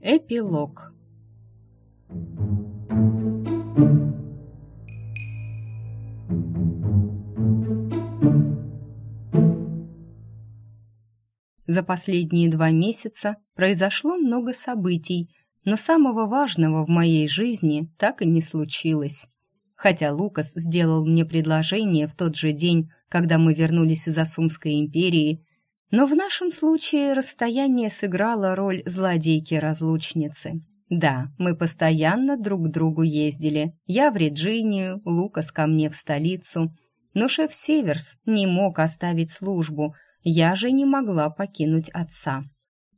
Эпилог За последние два месяца произошло много событий, но самого важного в моей жизни так и не случилось. Хотя Лукас сделал мне предложение в тот же день, когда мы вернулись из Асумской империи, но в нашем случае расстояние сыграло роль злодейки-разлучницы. Да, мы постоянно друг к другу ездили. Я в Реджинию, Лукас ко мне в столицу. Но шеф Северс не мог оставить службу, я же не могла покинуть отца.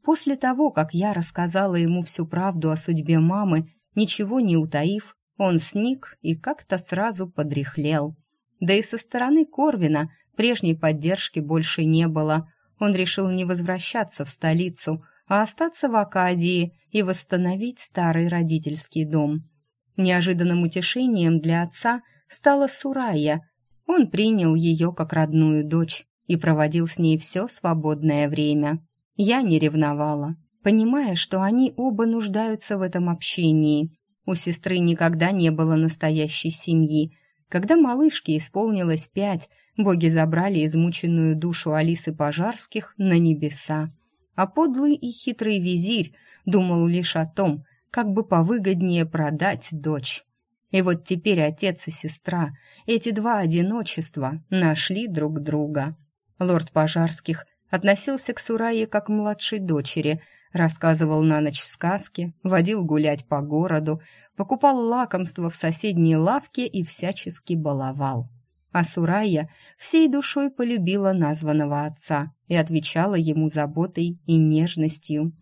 После того, как я рассказала ему всю правду о судьбе мамы, ничего не утаив, он сник и как-то сразу подряхлел. Да и со стороны Корвина прежней поддержки больше не было. Он решил не возвращаться в столицу, а остаться в Акадии и восстановить старый родительский дом. Неожиданным утешением для отца стала Сурая. Он принял ее как родную дочь и проводил с ней все свободное время. Я не ревновала, понимая, что они оба нуждаются в этом общении. У сестры никогда не было настоящей семьи. Когда малышке исполнилось пять, боги забрали измученную душу Алисы Пожарских на небеса. А подлый и хитрый визирь думал лишь о том, как бы повыгоднее продать дочь. И вот теперь отец и сестра, эти два одиночества, нашли друг друга. Лорд Пожарских относился к Сурае как к младшей дочери, рассказывал на ночь сказки, водил гулять по городу, покупал лакомства в соседней лавке и всячески баловал. А Сурая всей душой полюбила названного отца и отвечала ему заботой и нежностью.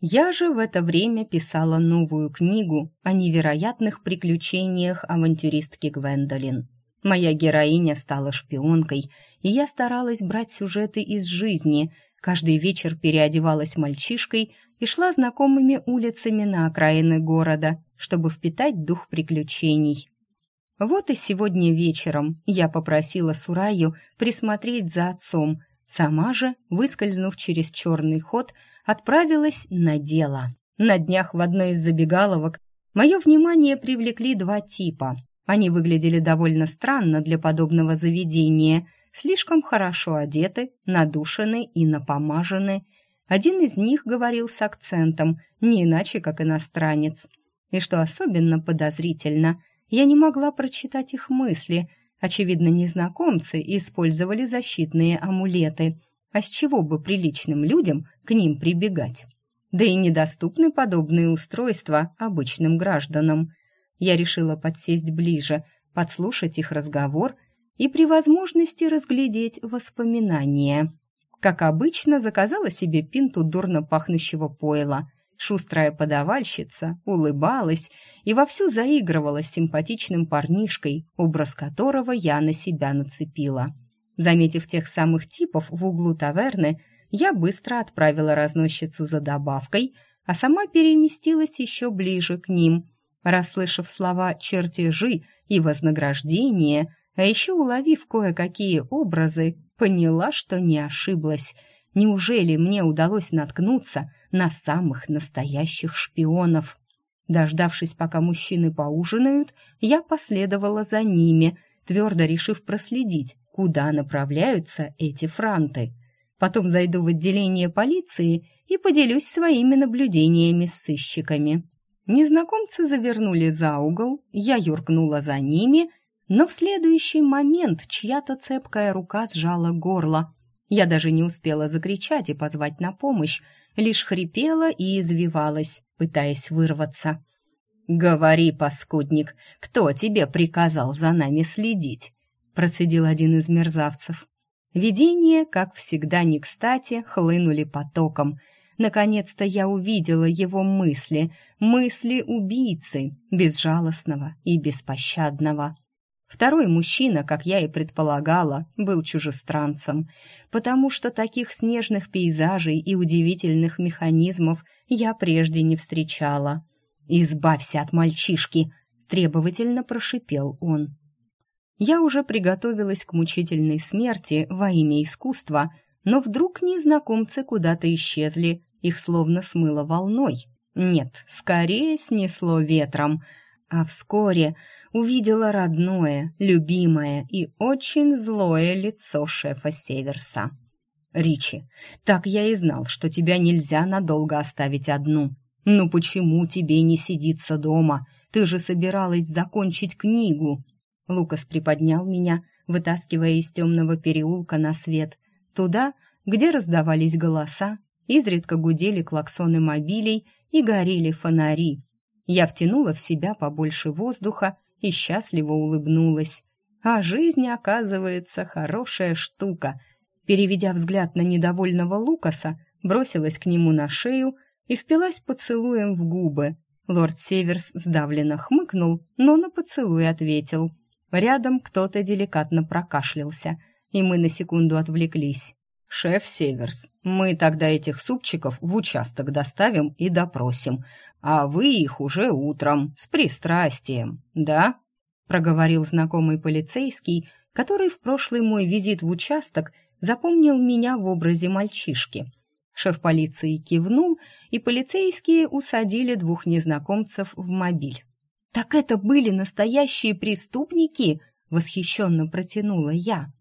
Я же в это время писала новую книгу о невероятных приключениях авантюристки Гвендолин. Моя героиня стала шпионкой, и я старалась брать сюжеты из жизни. Каждый вечер переодевалась мальчишкой и шла знакомыми улицами на окраины города, чтобы впитать дух приключений. Вот и сегодня вечером я попросила Сураю присмотреть за отцом, сама же, выскользнув через черный ход, отправилась на дело. На днях в одной из забегаловок мое внимание привлекли два типа. Они выглядели довольно странно для подобного заведения, слишком хорошо одеты, надушены и напомажены. Один из них говорил с акцентом, не иначе, как иностранец. И что особенно подозрительно, я не могла прочитать их мысли. Очевидно, незнакомцы использовали защитные амулеты. А с чего бы приличным людям к ним прибегать? Да и недоступны подобные устройства обычным гражданам – я решила подсесть ближе, подслушать их разговор и при возможности разглядеть воспоминания. Как обычно, заказала себе пинту дурно пахнущего пойла. Шустрая подавальщица улыбалась и вовсю заигрывала с симпатичным парнишкой, образ которого я на себя нацепила. Заметив тех самых типов в углу таверны, я быстро отправила разносчицу за добавкой, а сама переместилась еще ближе к ним – Расслышав слова «чертежи» и «вознаграждение», а еще уловив кое-какие образы, поняла, что не ошиблась. Неужели мне удалось наткнуться на самых настоящих шпионов? Дождавшись, пока мужчины поужинают, я последовала за ними, твердо решив проследить, куда направляются эти франты. Потом зайду в отделение полиции и поделюсь своими наблюдениями с сыщиками. Незнакомцы завернули за угол, я юркнула за ними, но в следующий момент чья-то цепкая рука сжала горло. Я даже не успела закричать и позвать на помощь, лишь хрипела и извивалась, пытаясь вырваться. «Говори, паскудник, кто тебе приказал за нами следить?» процедил один из мерзавцев. Видения, как всегда не кстати, хлынули потоком — Наконец-то я увидела его мысли, мысли убийцы, безжалостного и беспощадного. Второй мужчина, как я и предполагала, был чужестранцем, потому что таких снежных пейзажей и удивительных механизмов я прежде не встречала. «Избавься от мальчишки!» — требовательно прошипел он. Я уже приготовилась к мучительной смерти во имя искусства, но вдруг незнакомцы куда-то исчезли, их словно смыло волной. Нет, скорее снесло ветром. А вскоре увидела родное, любимое и очень злое лицо шефа Северса. «Ричи, так я и знал, что тебя нельзя надолго оставить одну. Ну почему тебе не сидится дома? Ты же собиралась закончить книгу». Лукас приподнял меня, вытаскивая из темного переулка на свет, туда, где раздавались голоса, изредка гудели клаксоны мобилей и горели фонари. Я втянула в себя побольше воздуха и счастливо улыбнулась. А жизнь, оказывается, хорошая штука — Переведя взгляд на недовольного Лукаса, бросилась к нему на шею и впилась поцелуем в губы. Лорд Северс сдавленно хмыкнул, но на поцелуй ответил. Рядом кто-то деликатно прокашлялся, и мы на секунду отвлеклись. «Шеф Северс, мы тогда этих супчиков в участок доставим и допросим, а вы их уже утром, с пристрастием, да?» проговорил знакомый полицейский, который в прошлый мой визит в участок запомнил меня в образе мальчишки. Шеф полиции кивнул, и полицейские усадили двух незнакомцев в мобиль. «Так это были настоящие преступники?» — восхищенно протянула я.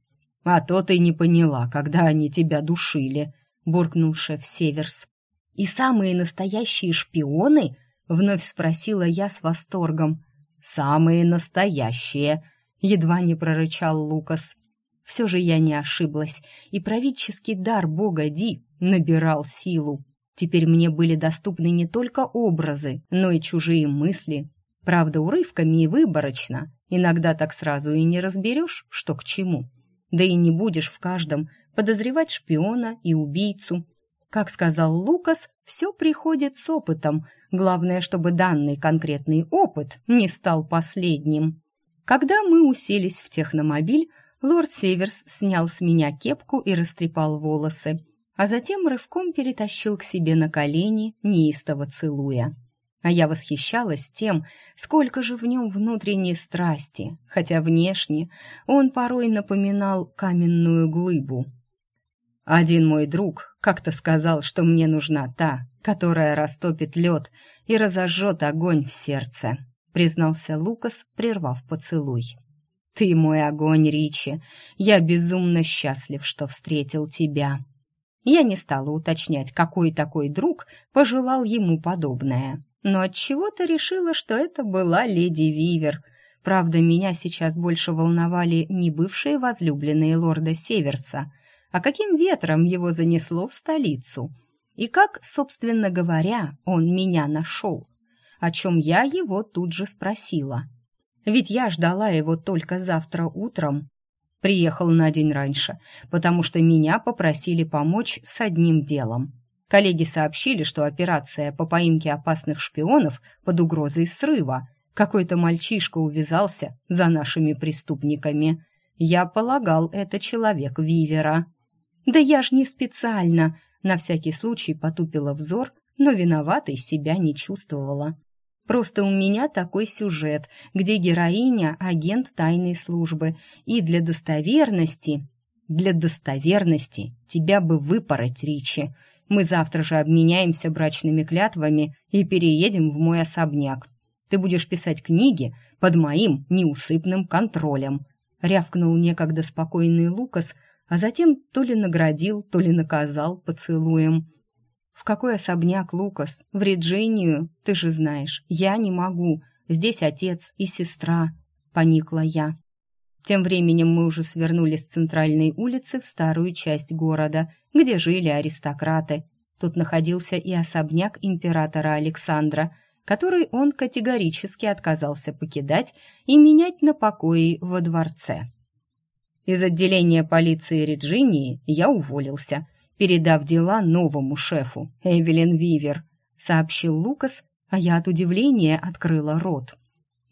«А то ты не поняла, когда они тебя душили», — буркнул шеф Северс. «И самые настоящие шпионы?» — вновь спросила я с восторгом. «Самые настоящие», — едва не прорычал Лукас. Все же я не ошиблась, и правительский дар бога Ди набирал силу. Теперь мне были доступны не только образы, но и чужие мысли. Правда, урывками и выборочно. Иногда так сразу и не разберешь, что к чему. Да и не будешь в каждом подозревать шпиона и убийцу. Как сказал Лукас, все приходит с опытом. Главное, чтобы данный конкретный опыт не стал последним. Когда мы уселись в техномобиль, Лорд Северс снял с меня кепку и растрепал волосы, а затем рывком перетащил к себе на колени, неистово целуя. А я восхищалась тем, сколько же в нем внутренней страсти, хотя внешне он порой напоминал каменную глыбу. Один мой друг как-то сказал, что мне нужна та, которая растопит лед и разожжет огонь в сердце, признался Лукас, прервав поцелуй. Ты мой огонь, Ричи. Я безумно счастлив, что встретил тебя. Я не стала уточнять, какой такой друг пожелал ему подобное, но от чего-то решила, что это была леди Вивер. Правда, меня сейчас больше волновали не бывшие возлюбленные лорда Северса, а каким ветром его занесло в столицу. И как, собственно говоря, он меня нашел, о чем я его тут же спросила — ведь я ждала его только завтра утром. Приехал на день раньше, потому что меня попросили помочь с одним делом. Коллеги сообщили, что операция по поимке опасных шпионов под угрозой срыва. Какой-то мальчишка увязался за нашими преступниками. Я полагал, это человек Вивера. Да я ж не специально, на всякий случай потупила взор, но виноватой себя не чувствовала. Просто у меня такой сюжет, где героиня – агент тайной службы, и для достоверности... Для достоверности тебя бы выпороть, Ричи. Мы завтра же обменяемся брачными клятвами и переедем в мой особняк. Ты будешь писать книги под моим неусыпным контролем. Рявкнул некогда спокойный Лукас, а затем то ли наградил, то ли наказал поцелуем. «В какой особняк, Лукас? В Реджинию? Ты же знаешь, я не могу. Здесь отец и сестра», — поникла я. Тем временем мы уже свернули с центральной улицы в старую часть города, где жили аристократы. Тут находился и особняк императора Александра, который он категорически отказался покидать и менять на покои во дворце. Из отделения полиции Реджинии я уволился — передав дела новому шефу, Эвелин Вивер, сообщил Лукас, а я от удивления открыла рот.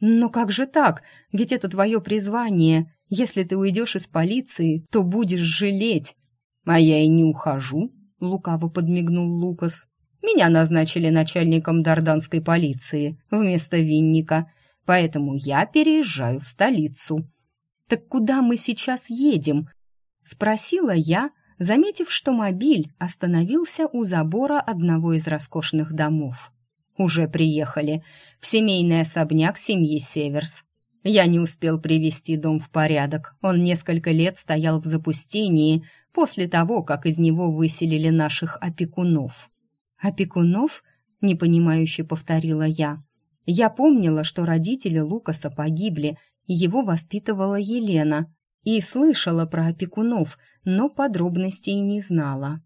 «Но как же так? Ведь это твое призвание. Если ты уйдешь из полиции, то будешь жалеть». «А я и не ухожу», — лукаво подмигнул Лукас. «Меня назначили начальником дарданской полиции вместо Винника, поэтому я переезжаю в столицу». Так куда мы сейчас едем?» — спросила я, заметив, что мобиль остановился у забора одного из роскошных домов. «Уже приехали. В семейный особняк семьи Северс. Я не успел привести дом в порядок. Он несколько лет стоял в запустении после того, как из него выселили наших опекунов». «Опекунов?» — непонимающе повторила я. Я помнила, что родители Лукаса погибли, его воспитывала Елена, и слышала про опекунов, но подробностей не знала.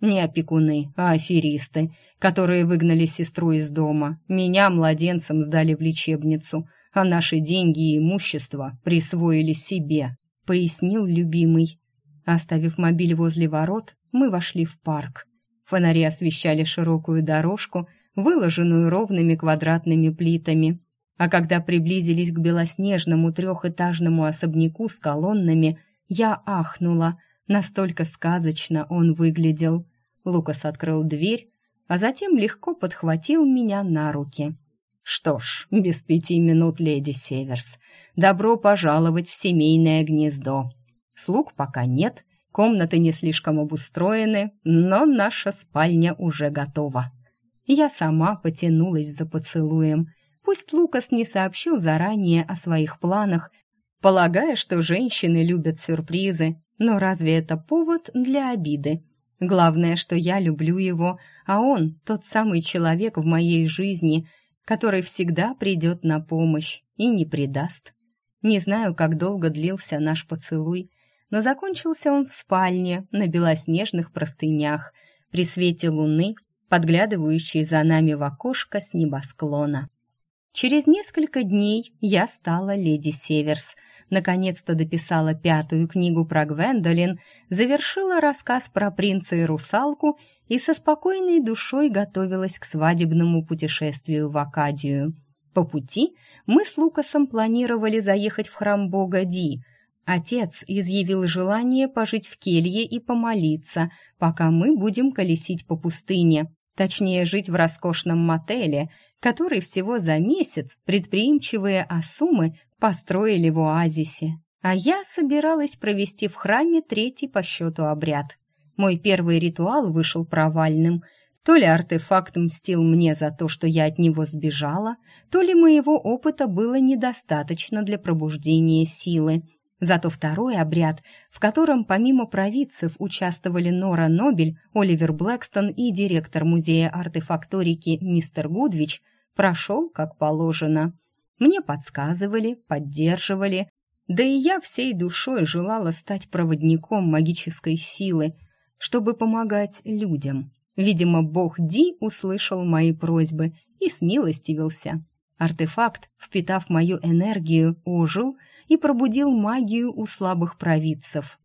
Не опекуны, а аферисты, которые выгнали сестру из дома. Меня, младенцем, сдали в лечебницу, а наши деньги и имущество присвоили себе», — пояснил любимый. Оставив мобиль возле ворот, мы вошли в парк. Фонари освещали широкую дорожку, выложенную ровными квадратными плитами. А когда приблизились к белоснежному трехэтажному особняку с колоннами, я ахнула. Настолько сказочно он выглядел. Лукас открыл дверь, а затем легко подхватил меня на руки. «Что ж, без пяти минут, леди Северс. Добро пожаловать в семейное гнездо. Слуг пока нет, комнаты не слишком обустроены, но наша спальня уже готова». Я сама потянулась за поцелуем. Пусть Лукас не сообщил заранее о своих планах, полагая, что женщины любят сюрпризы, но разве это повод для обиды? Главное, что я люблю его, а он тот самый человек в моей жизни, который всегда придет на помощь и не предаст. Не знаю, как долго длился наш поцелуй, но закончился он в спальне на белоснежных простынях при свете луны подглядывающий за нами в окошко с небосклона. Через несколько дней я стала леди Северс, наконец-то дописала пятую книгу про Гвендолин, завершила рассказ про принца и русалку и со спокойной душой готовилась к свадебному путешествию в Акадию. По пути мы с Лукасом планировали заехать в храм бога Ди. Отец изъявил желание пожить в келье и помолиться, пока мы будем колесить по пустыне. Точнее, жить в роскошном мотеле, который всего за месяц предприимчивые Асумы построили в оазисе. А я собиралась провести в храме третий по счету обряд. Мой первый ритуал вышел провальным. То ли артефакт мстил мне за то, что я от него сбежала, то ли моего опыта было недостаточно для пробуждения силы — Зато второй обряд, в котором помимо провидцев участвовали Нора Нобель, Оливер Блэкстон и директор музея артефакторики мистер Гудвич, прошел как положено. Мне подсказывали, поддерживали, да и я всей душой желала стать проводником магической силы, чтобы помогать людям. Видимо, бог Ди услышал мои просьбы и смилостивился. Артефакт, впитав мою энергию, ожил и пробудил магию у слабых провидцев.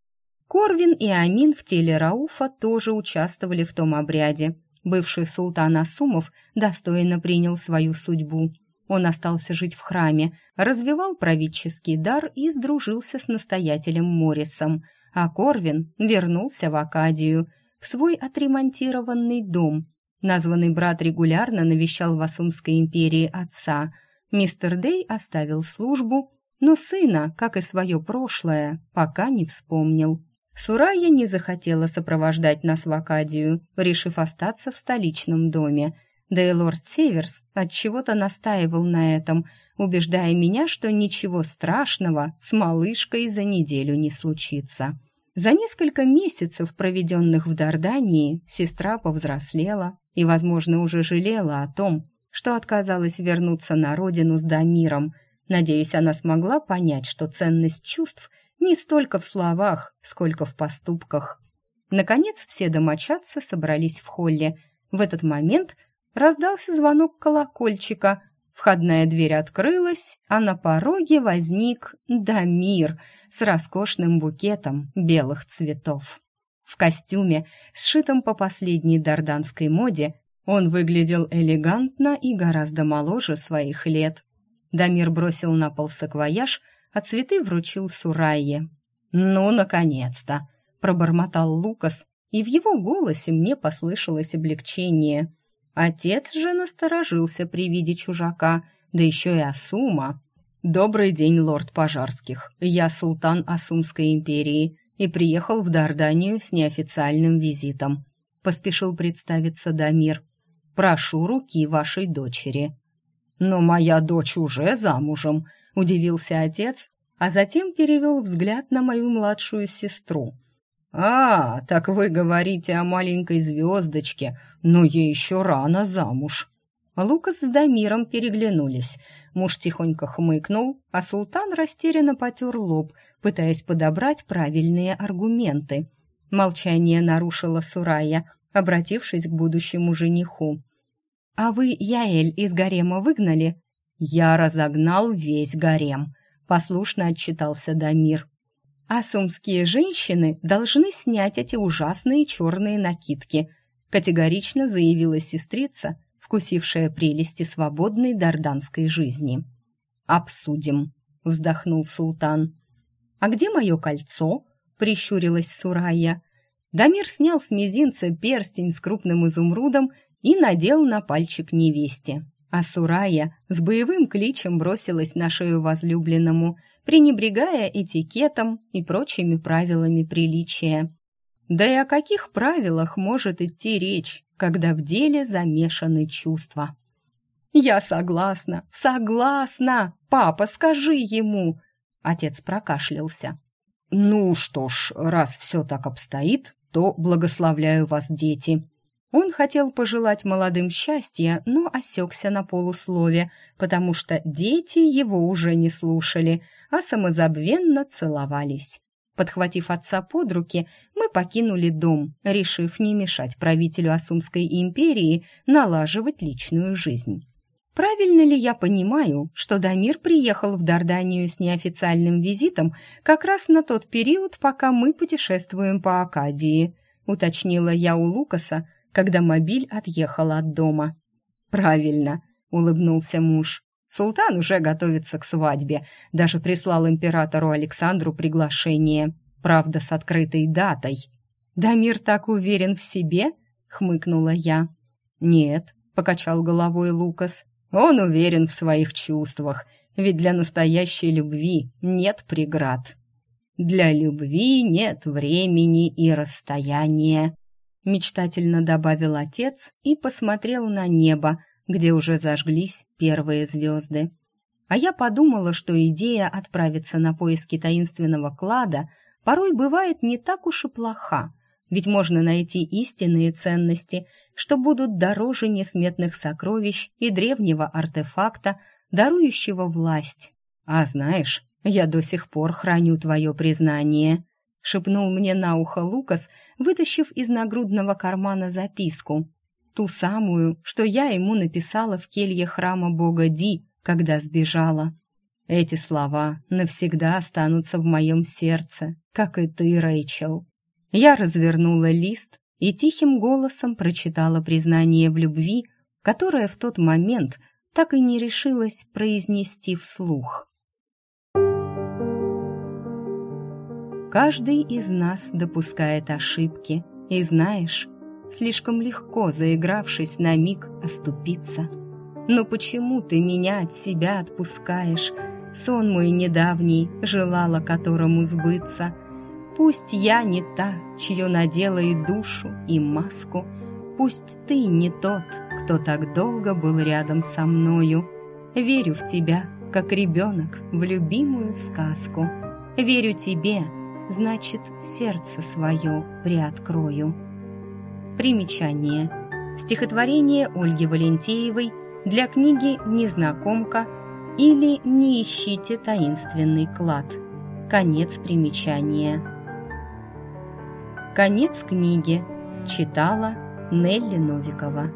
Корвин и Амин в теле Рауфа тоже участвовали в том обряде. Бывший султан Асумов достойно принял свою судьбу. Он остался жить в храме, развивал правительский дар и сдружился с настоятелем Морисом, а Корвин вернулся в Акадию, в свой отремонтированный дом. Названный брат регулярно навещал в Асумской империи отца. Мистер Дей оставил службу но сына, как и свое прошлое, пока не вспомнил. Сурая не захотела сопровождать нас в Акадию, решив остаться в столичном доме. Да и лорд Северс отчего-то настаивал на этом, убеждая меня, что ничего страшного с малышкой за неделю не случится. За несколько месяцев, проведенных в Дардании, сестра повзрослела и, возможно, уже жалела о том, что отказалась вернуться на родину с Дамиром – Надеюсь, она смогла понять, что ценность чувств не столько в словах, сколько в поступках. Наконец все домочадцы собрались в холле. В этот момент раздался звонок колокольчика. Входная дверь открылась, а на пороге возник Дамир с роскошным букетом белых цветов. В костюме, сшитом по последней дарданской моде, он выглядел элегантно и гораздо моложе своих лет. Дамир бросил на пол саквояж, а цветы вручил Сурайе. «Ну, наконец-то!» — пробормотал Лукас, и в его голосе мне послышалось облегчение. Отец же насторожился при виде чужака, да еще и Асума. «Добрый день, лорд Пожарских. Я султан Асумской империи и приехал в Дарданию с неофициальным визитом», — поспешил представиться Дамир. «Прошу руки вашей дочери». «Но моя дочь уже замужем», — удивился отец, а затем перевел взгляд на мою младшую сестру. «А, так вы говорите о маленькой звездочке, но ей еще рано замуж». Лукас с Дамиром переглянулись. Муж тихонько хмыкнул, а султан растерянно потер лоб, пытаясь подобрать правильные аргументы. Молчание нарушила Сурая, обратившись к будущему жениху. «А вы Яэль из гарема выгнали?» «Я разогнал весь гарем», — послушно отчитался Дамир. «А сумские женщины должны снять эти ужасные черные накидки», — категорично заявила сестрица, вкусившая прелести свободной дарданской жизни. «Обсудим», — вздохнул султан. «А где мое кольцо?» — прищурилась Сурая. Дамир снял с мизинца перстень с крупным изумрудом и надел на пальчик невесте. А Сурая с боевым кличем бросилась на шею возлюбленному, пренебрегая этикетом и прочими правилами приличия. Да и о каких правилах может идти речь, когда в деле замешаны чувства? «Я согласна, согласна! Папа, скажи ему!» Отец прокашлялся. «Ну что ж, раз все так обстоит, то благословляю вас, дети!» Он хотел пожелать молодым счастья, но осекся на полуслове, потому что дети его уже не слушали, а самозабвенно целовались. Подхватив отца под руки, мы покинули дом, решив не мешать правителю Асумской империи налаживать личную жизнь. Правильно ли я понимаю, что Дамир приехал в Дарданию с неофициальным визитом как раз на тот период, пока мы путешествуем по Акадии? Уточнила я у Лукаса, когда мобиль отъехал от дома. Правильно, улыбнулся муж. Султан уже готовится к свадьбе, даже прислал императору Александру приглашение, правда, с открытой датой. «Дамир так уверен в себе?» — хмыкнула я. «Нет», — покачал головой Лукас, — «он уверен в своих чувствах, ведь для настоящей любви нет преград». «Для любви нет времени и расстояния», — мечтательно добавил отец и посмотрел на небо, где уже зажглись первые звезды. А я подумала, что идея отправиться на поиски таинственного клада порой бывает не так уж и плоха, ведь можно найти истинные ценности, что будут дороже несметных сокровищ и древнего артефакта, дарующего власть. А знаешь, я до сих пор храню твое признание, шепнул мне на ухо Лукас, вытащив из нагрудного кармана записку ту самую, что я ему написала в келье храма бога Ди, когда сбежала. Эти слова навсегда останутся в моем сердце, как и ты, Рэйчел. Я развернула лист и тихим голосом прочитала признание в любви, которое в тот момент так и не решилась произнести вслух. Каждый из нас допускает ошибки, и знаешь, слишком легко, заигравшись на миг, оступиться. Но почему ты меня от себя отпускаешь? Сон мой недавний, желала которому сбыться. Пусть я не та, чье надела и душу, и маску. Пусть ты не тот, кто так долго был рядом со мною. Верю в тебя, как ребенок в любимую сказку. Верю тебе, значит, сердце свое приоткрою. Примечание. Стихотворение Ольги Валентеевой для книги «Незнакомка» или «Не ищите таинственный клад». Конец примечания. Конец книги. Читала Нелли Новикова.